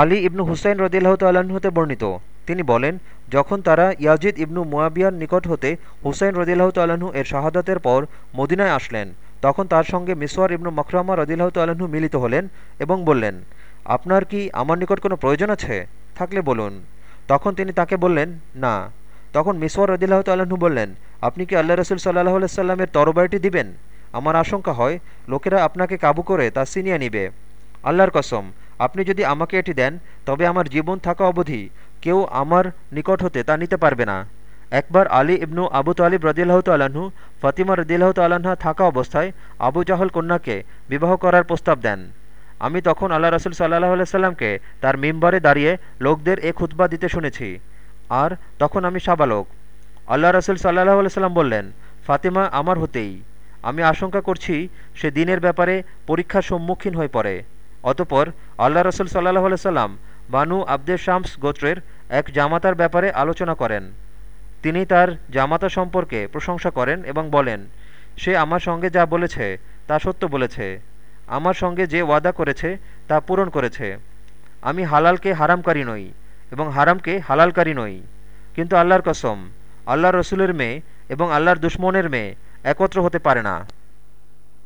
আলী ইবনু হুসাইন রদিল্লাহ হতে বর্ণিত। তিনি বলেন, যখন তারা ইয়াজিদ ইবনু মুয়াবিয়ার নিকট হতে হুসাইন রদিল্লাহ তাল্লাহ্ন এর শাহাদাতের পর মদিনায় আসলেন, তখন তার সঙ্গে মিসওয়ার ইবনু মখরামা রদিল্লাহ তাল্লাহ্ন মিলিত হলেন এবং বললেন, আপনার কি আমার নিকট কোনো প্রয়োজন আছে? থাকলে বলুন। তখন তিনি তাকে বললেন, না। তখন মিসওয়ার রদিল্লাহ তাল্লাহ্ন বললেন, আপনি কি আল্লাহ রসুল সাল্লাহ সাল্লামের তরবারিটি দিবেন? আমার আশঙ্কা হয় লোকেরা আপনাকে কাবু করে তা ছিনিয়ে নিবে। আল্লাহর কসম আপনি যদি আমাকে এটি দেন, তবে আমার জীবন থাকা অবধি কেউ আমার নিকট হতে তা নিতে পারবে না। একবার আলী ইবনু আবু তালিব রদিল্লাহ তাল্লাহ্ন ফাতিমা রদিল্লাহ তাল্লাহা থাকা অবস্থায় আবু জাহল কন্যাকে বিবাহ করার প্রস্তাব দেন। আমি তখন আল্লাহ রসুল সাল্লাহ সাল্লামকে তার মিম্বারে দাঁড়িয়ে লোকদের এ খুতবা দিতে শুনেছি। আর তখন আমি সাবালক। আল্লাহ রসুল সাল্লাহ সাল্লাম বললেন, ফাতিমা, আমার হতেই। আমি আশঙ্কা করছি সে দিনের ব্যাপারে পরীক্ষার সম্মুখীন হয়ে পড়ে। অতপর আল্লাহ রসুল সাল্লাহ সাল্লাম বানু আব্দে শামস গোত্রের এক জামাতার ব্যাপারে আলোচনা করেন। তিনি তার জামাতা সম্পর্কে প্রশংসা করেন এবং বলেন, সে আমার সঙ্গে যা বলেছে, তা সত্য বলেছে। আমার সঙ্গে যে ওয়াদা করেছে, তা পূরণ করেছে। আমি হালালকে হারামকারী নই এবং হারামকে হালালকারী নই। কিন্তু আল্লাহর কসম আল্লাহ রসুলের মেয়ে এবং আল্লাহর দুশ্মনের মেয়ে একত্র হতে পারে না।